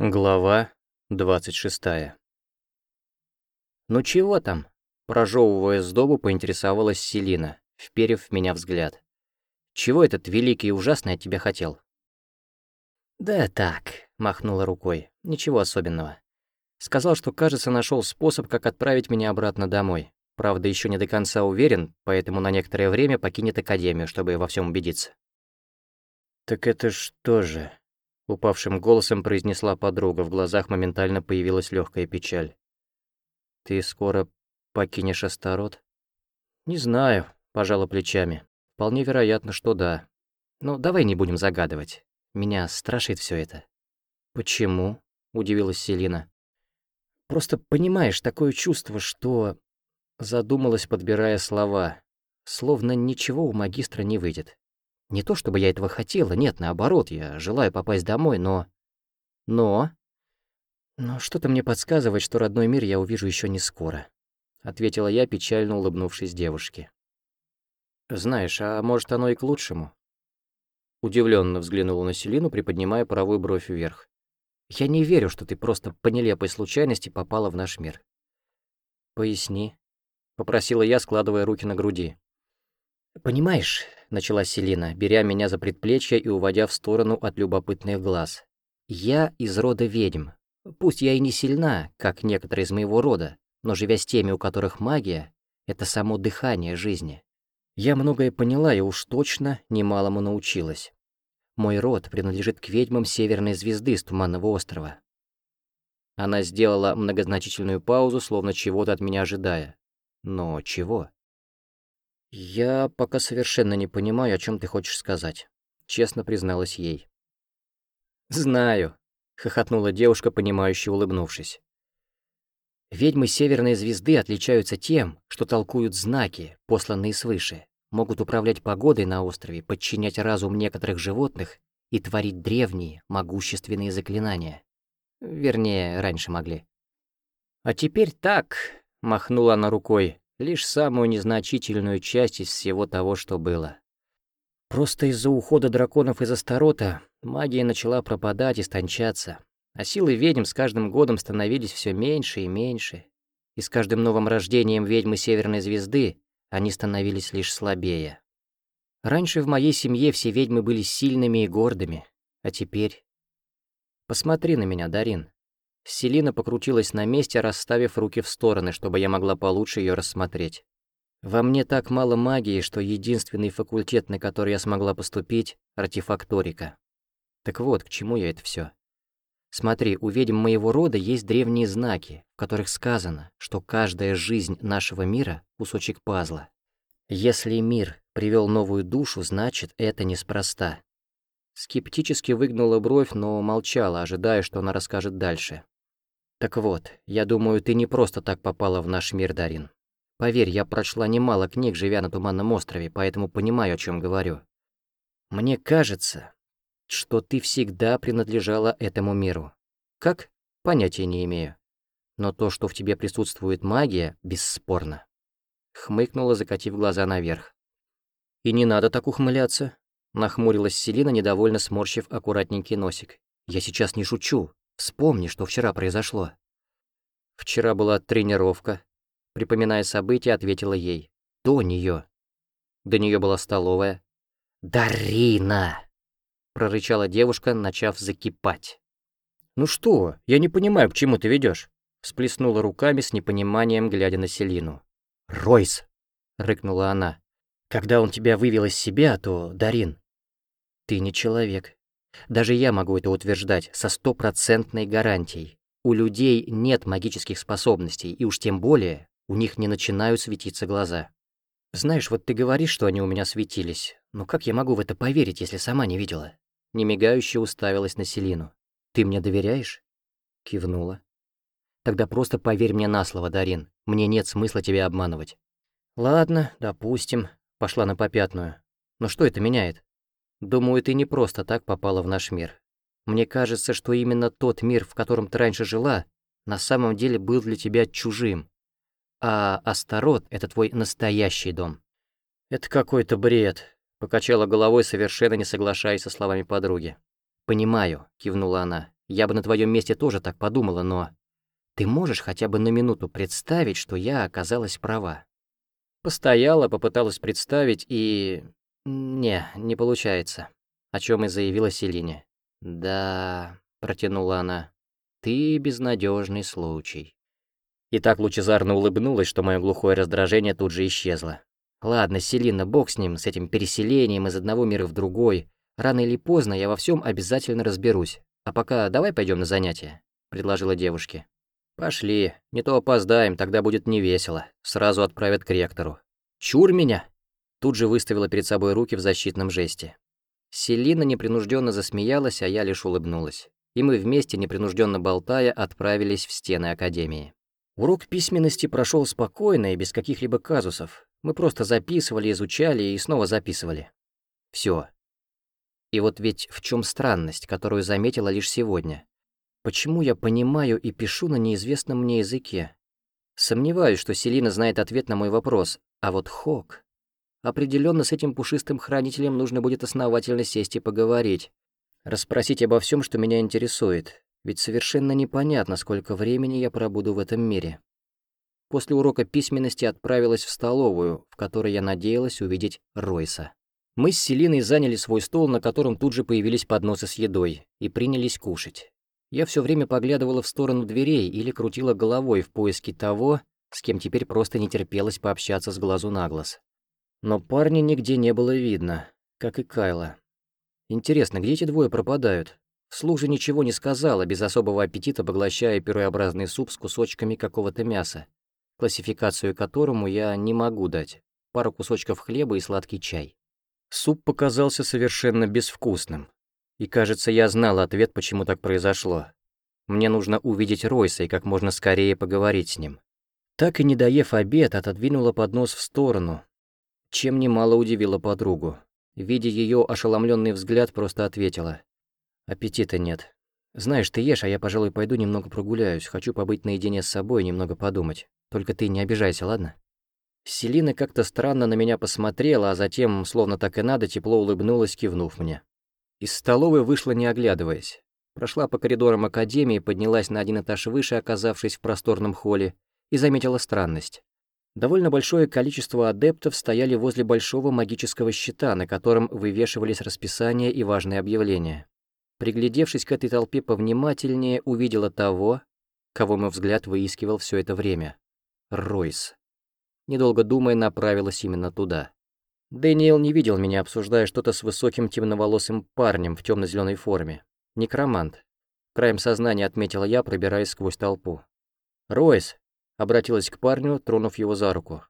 Глава 26 «Ну чего там?» – прожевывая сдобу, поинтересовалась Селина, вперев в меня взгляд. «Чего этот великий и ужасный от тебя хотел?» «Да так», – махнула рукой, – «ничего особенного. Сказал, что, кажется, нашел способ, как отправить меня обратно домой. Правда, еще не до конца уверен, поэтому на некоторое время покинет Академию, чтобы во всем убедиться». «Так это что же?» Упавшим голосом произнесла подруга, в глазах моментально появилась легкая печаль. «Ты скоро покинешь Астарот?» «Не знаю», — пожала плечами. «Вполне вероятно, что да. Но давай не будем загадывать. Меня страшит все это». «Почему?» — удивилась Селина. «Просто понимаешь, такое чувство, что...» Задумалась, подбирая слова. Словно ничего у магистра не выйдет. Не то чтобы я этого хотела, нет, наоборот, я желаю попасть домой, но... Но... Но что-то мне подсказывает, что родной мир я увижу еще не скоро, ответила я, печально улыбнувшись девушке. Знаешь, а может оно и к лучшему? Удивленно взглянула на Селину, приподнимая правую бровь вверх. Я не верю, что ты просто по нелепой случайности попала в наш мир. Поясни, попросила я, складывая руки на груди. Понимаешь, — начала Селина, беря меня за предплечье и уводя в сторону от любопытных глаз. «Я из рода ведьм. Пусть я и не сильна, как некоторые из моего рода, но живя с теми, у которых магия — это само дыхание жизни. Я многое поняла и уж точно немалому научилась. Мой род принадлежит к ведьмам Северной Звезды с Туманного острова». Она сделала многозначительную паузу, словно чего-то от меня ожидая. Но чего? «Я пока совершенно не понимаю, о чем ты хочешь сказать», — честно призналась ей. «Знаю», — хохотнула девушка, понимающе улыбнувшись. «Ведьмы Северной Звезды отличаются тем, что толкуют знаки, посланные свыше, могут управлять погодой на острове, подчинять разум некоторых животных и творить древние, могущественные заклинания. Вернее, раньше могли. А теперь так, махнула она рукой, лишь самую незначительную часть из всего того, что было. Просто из-за ухода драконов из Астарота магия начала пропадать, истончаться, а силы ведьм с каждым годом становились все меньше и меньше, и с каждым новым рождением ведьмы Северной Звезды они становились лишь слабее. Раньше в моей семье все ведьмы были сильными и гордыми, а теперь... Посмотри на меня, Дарин. Селина покрутилась на месте, расставив руки в стороны, чтобы я могла получше ее рассмотреть. Во мне так мало магии, что единственный факультет, на который я смогла поступить — артефакторика. Так вот, к чему я это все. Смотри, у ведьм моего рода есть древние знаки, в которых сказано, что каждая жизнь нашего мира — кусочек пазла. Если мир привел новую душу, значит, это неспроста. Скептически выгнула бровь, но молчала, ожидая, что она расскажет дальше. Так вот, я думаю, ты не просто так попала в наш мир, Дарин. Поверь, я прочла немало книг, живя на Туманном острове, поэтому понимаю, о чем говорю. Мне кажется, что ты всегда принадлежала этому миру. Как? Понятия не имею. Но то, что в тебе присутствует магия, бесспорно. Хмыкнула, закатив глаза наверх. И не надо так ухмыляться. Нахмурилась Селина, недовольно сморщив аккуратненький носик. Я сейчас не шучу. Вспомни, что вчера произошло». «Вчера была тренировка», — припоминая события, ответила ей. «До нее. До нее была столовая». «Дарина!» — прорычала девушка, начав закипать. «Ну что, я не понимаю, к чему ты ведешь? всплеснула руками с непониманием, глядя на Селину. «Ройс!» — рыкнула она. «Когда он тебя вывел из себя, то, Дарин, ты не человек, даже я могу это утверждать со стопроцентной гарантией. У людей нет магических способностей, и уж тем более у них не начинают светиться глаза. Знаешь, вот ты говоришь, что они у меня светились, но как я могу в это поверить, если сама не видела? Немигающе уставилась на Селину. Ты мне доверяешь? Кивнула. Тогда просто поверь мне на слово, Дарин. Мне нет смысла тебя обманывать. Ладно, допустим, пошла на попятную. Но что это меняет? Думаю, ты не просто так попала в наш мир. Мне кажется, что именно тот мир, в котором ты раньше жила, на самом деле был для тебя чужим. А Астарот — это твой настоящий дом. Это какой-то бред, — покачала головой, совершенно не соглашаясь со словами подруги. «Понимаю», — кивнула она. Я бы на твоем месте тоже так подумала, но... Ты можешь хотя бы на минуту представить, что я оказалась права?» Постояла, попыталась представить и... Не, не получается. О чем и заявила Селине. «Да...» — протянула она. «Ты безнадежный случай». И так лучезарно улыбнулась, что мое глухое раздражение тут же исчезло. «Ладно, Селина, бог с ним, с этим переселением из одного мира в другой. Рано или поздно я во всем обязательно разберусь. А пока давай пойдем на занятия», — предложила девушке. «Пошли, не то опоздаем, тогда будет невесело. Сразу отправят к ректору». «Чур меня!» Тут же выставила перед собой руки в защитном жесте. Селина непринужденно засмеялась, а я лишь улыбнулась. И мы вместе, непринужденно болтая, отправились в стены Академии. Урок письменности прошел спокойно и без каких-либо казусов. Мы просто записывали, изучали и снова записывали. Все. И вот ведь в чем странность, которую заметила лишь сегодня. Почему я понимаю и пишу на неизвестном мне языке? Сомневаюсь, что Селина знает ответ на мой вопрос, а вот Хок... Определенно с этим пушистым хранителем нужно будет основательно сесть и поговорить. Расспросить обо всем, что меня интересует, ведь совершенно непонятно, сколько времени я пробуду в этом мире. После урока письменности отправилась в столовую, в которой я надеялась увидеть Ройса. Мы с Селиной заняли свой стол, на котором тут же появились подносы с едой, и принялись кушать. Я все время поглядывала в сторону дверей или крутила головой в поиске того, с кем теперь просто не терпелось пообщаться с глазу на глаз. Но парня нигде не было видно, как и Кайла. Интересно, где эти двое пропадают? Вслух же ничего не сказала, без особого аппетита поглощая пюреобразный суп с кусочками какого-то мяса, классификацию которому я не могу дать. Пару кусочков хлеба и сладкий чай. Суп показался совершенно безвкусным. И кажется, я знал ответ, почему так произошло. Мне нужно увидеть Ройса и как можно скорее поговорить с ним. Так и не доев обед, отодвинула поднос в сторону, чем немало удивила подругу. Видя ее ошеломленный взгляд, просто ответила. «Аппетита нет. Знаешь, ты ешь, а я, пожалуй, пойду немного прогуляюсь. Хочу побыть наедине с собой немного подумать. Только ты не обижайся, ладно?» Селина как-то странно на меня посмотрела, а затем, словно так и надо, тепло улыбнулась, кивнув мне. Из столовой вышла, не оглядываясь. Прошла по коридорам академии, поднялась на один этаж выше, оказавшись в просторном холле, и заметила странность. Довольно большое количество адептов стояли возле большого магического щита, на котором вывешивались расписания и важные объявления. Приглядевшись к этой толпе повнимательнее, увидела того, кого мой взгляд выискивал все это время. Ройс. Недолго думая, направилась именно туда. Дэниел не видел меня, обсуждая что-то с высоким темноволосым парнем в темно зеленой форме. Некромант. Краем сознания отметила я, пробираясь сквозь толпу. «Ройс!» — обратилась к парню, тронув его за руку.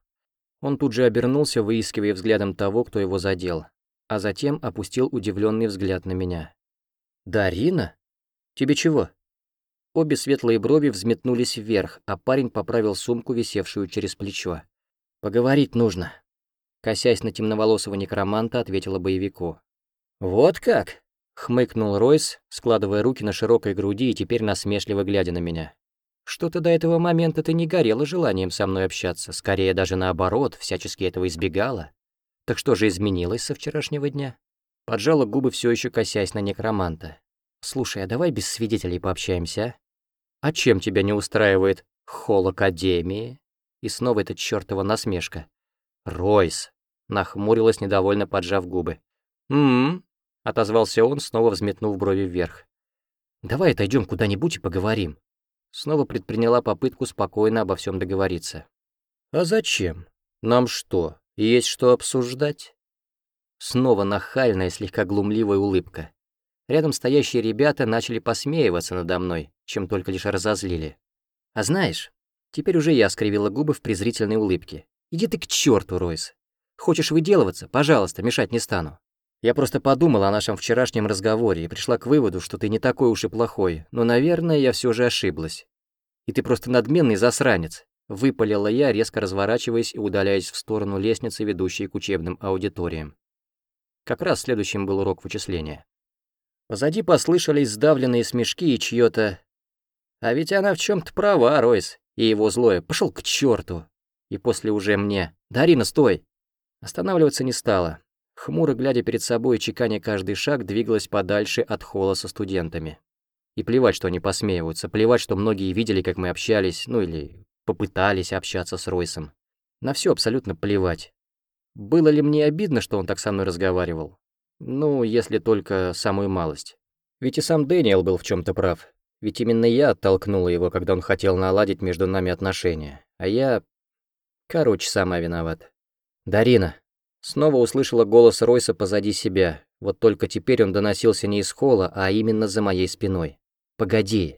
Он тут же обернулся, выискивая взглядом того, кто его задел, а затем опустил удивленный взгляд на меня. «Дарина? Тебе чего?» Обе светлые брови взметнулись вверх, а парень поправил сумку, висевшую через плечо. «Поговорить нужно», Косясь на темноволосого некроманта, ответила боевику. «Вот как?» — хмыкнул Ройс, складывая руки на широкой груди и теперь насмешливо глядя на меня. «Что-то до этого момента ты не горела желанием со мной общаться, скорее даже наоборот, всячески этого избегала. Так что же изменилось со вчерашнего дня?» Поджала губы, все еще косясь на некроманта. «Слушай, а давай без свидетелей пообщаемся, а? А чем тебя не устраивает холл Академии?» И снова эта чёртова насмешка. «Ройс!» — нахмурилась, недовольно поджав губы. «М-м-м», отозвался он, снова взметнув брови вверх. «Давай отойдем куда-нибудь и поговорим». Снова предприняла попытку спокойно обо всем договориться. «А зачем? Нам что, есть что обсуждать?» Снова нахальная, слегка глумливая улыбка. Рядом стоящие ребята начали посмеиваться надо мной, чем только лишь разозлили. А знаешь, теперь уже я скривила губы в презрительной улыбке. Иди ты к черту, Ройс. Хочешь выделываться? Пожалуйста, мешать не стану. Я просто подумала о нашем вчерашнем разговоре и пришла к выводу, что ты не такой уж и плохой, но, наверное, я все же ошиблась. И ты просто надменный засранец. Выпалила я, резко разворачиваясь и удаляясь в сторону лестницы, ведущей к учебным аудиториям. Как раз следующим был урок вычисления. Позади послышались сдавленные смешки и чьё-то... А ведь она в чем то права, Ройс, и его злое. Пошел к черту. И после уже мне. «Дарина, стой!» Останавливаться не стала. Хмуро глядя перед собой и чеканя каждый шаг, двигалась подальше от холла со студентами. И плевать, что они посмеиваются, плевать, что многие видели, как мы общались, ну или попытались общаться с Ройсом. На все абсолютно плевать. Было ли мне обидно, что он так со мной разговаривал? Ну, если только самую малость. Ведь и сам Дэниел был в чем то прав. Ведь именно я оттолкнула его, когда он хотел наладить между нами отношения. А я... Короче, сама виновата. «Дарина!» Снова услышала голос Ройса позади себя. Вот только теперь он доносился не из холла, а именно за моей спиной. «Погоди!»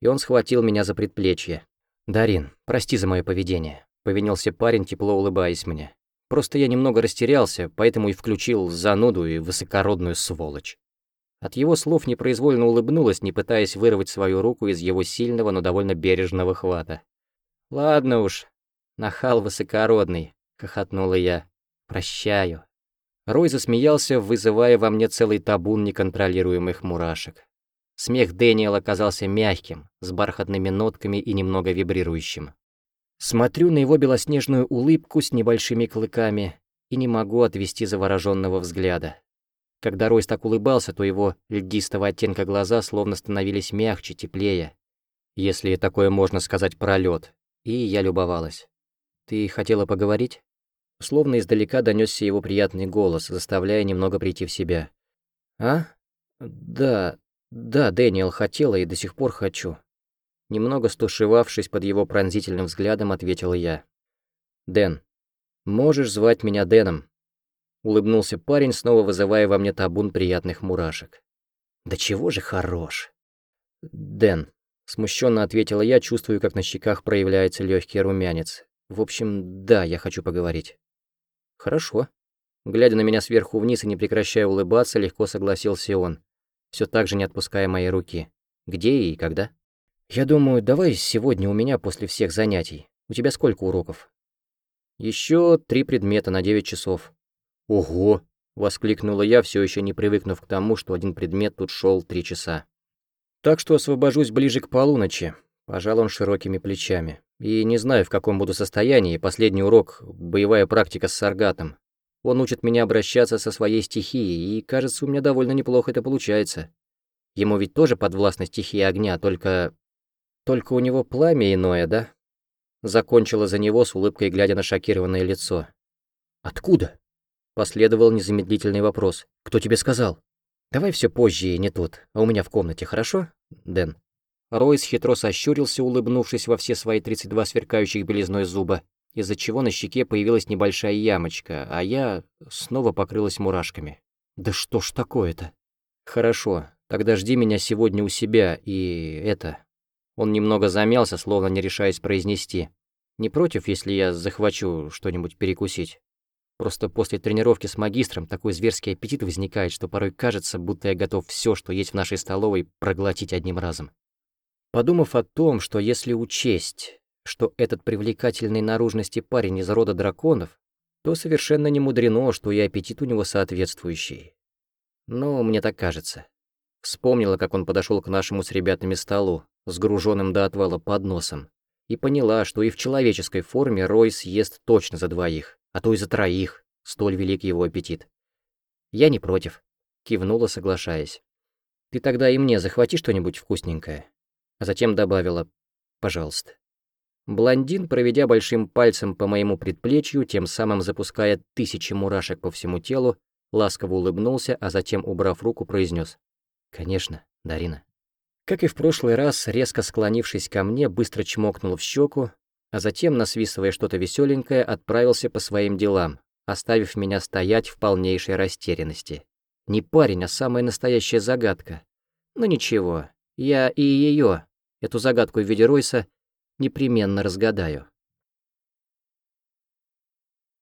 И он схватил меня за предплечье. «Дарин, прости за мое поведение», — повинился парень, тепло улыбаясь мне. «Просто я немного растерялся, поэтому и включил зануду и высокородную сволочь». От его слов непроизвольно улыбнулась, не пытаясь вырвать свою руку из его сильного, но довольно бережного хвата. «Ладно уж, нахал высокородный», — хохотнула я. «Прощаю». Рой засмеялся, вызывая во мне целый табун неконтролируемых мурашек. Смех Дэниела оказался мягким, с бархатными нотками и немного вибрирующим. Смотрю на его белоснежную улыбку с небольшими клыками и не могу отвести завороженного взгляда. Когда Ройс так улыбался, то его льдистого оттенка глаза словно становились мягче, теплее. Если такое можно сказать про лед. И я любовалась. «Ты хотела поговорить?» Словно издалека донесся его приятный голос, заставляя немного прийти в себя. «А? Да, да, Дэниел хотела и до сих пор хочу». Немного стушевавшись под его пронзительным взглядом, ответила я. «Дэн, можешь звать меня Дэном, Улыбнулся парень, снова вызывая во мне табун приятных мурашек. «Да чего же хорош!» «Дэн», — смущенно ответила я, чувствую, как на щеках проявляется легкий румянец. «В общем, да, я хочу поговорить». «Хорошо». Глядя на меня сверху вниз и не прекращая улыбаться, легко согласился он, все так же не отпуская моей руки. «Где и когда?» «Я думаю, давай сегодня у меня после всех занятий. У тебя сколько уроков?» Еще три предмета на девять часов. «Ого!» — воскликнула я, все еще не привыкнув к тому, что один предмет тут шел три часа. «Так что освобожусь ближе к полуночи», — пожал он широкими плечами. «И не знаю, в каком буду состоянии. Последний урок — боевая практика с саргатом. Он учит меня обращаться со своей стихией, и, кажется, у меня довольно неплохо это получается. Ему ведь тоже подвластна стихия огня, только... Только у него пламя иное, да?» Закончила за него с улыбкой, глядя на шокированное лицо. «Откуда?» Последовал незамедлительный вопрос. «Кто тебе сказал?» «Давай все позже и не тут, а у меня в комнате, хорошо, Дэн?» Ройс хитро сощурился, улыбнувшись во все свои 32 сверкающих белизной зуба, из-за чего на щеке появилась небольшая ямочка, а я снова покрылась мурашками. «Да что ж такое-то?» «Хорошо, тогда жди меня сегодня у себя, и это...» Он немного замялся, словно не решаясь произнести. «Не против, если я захвачу что-нибудь перекусить?» Просто после тренировки с магистром такой зверский аппетит возникает, что порой кажется, будто я готов все, что есть в нашей столовой, проглотить одним разом. Подумав о том, что если учесть, что этот привлекательный наружности парень из рода драконов, то совершенно не мудрено, что и аппетит у него соответствующий. Но мне так кажется. Вспомнила, как он подошел к нашему с ребятами столу, сгруженным до отвала подносом, и поняла, что и в человеческой форме Рой съест точно за двоих а то и за троих, столь велик его аппетит. Я не против, кивнула, соглашаясь. Ты тогда и мне захвати что-нибудь вкусненькое. А затем добавила, пожалуйста. Блондин, проведя большим пальцем по моему предплечью, тем самым запуская тысячи мурашек по всему телу, ласково улыбнулся, а затем, убрав руку, произнес: «Конечно, Дарина». Как и в прошлый раз, резко склонившись ко мне, быстро чмокнул в щеку, а затем, насвистывая что-то веселенькое, отправился по своим делам, оставив меня стоять в полнейшей растерянности. Не парень, а самая настоящая загадка. Но ничего, я и ее, эту загадку в виде Ройса, непременно разгадаю.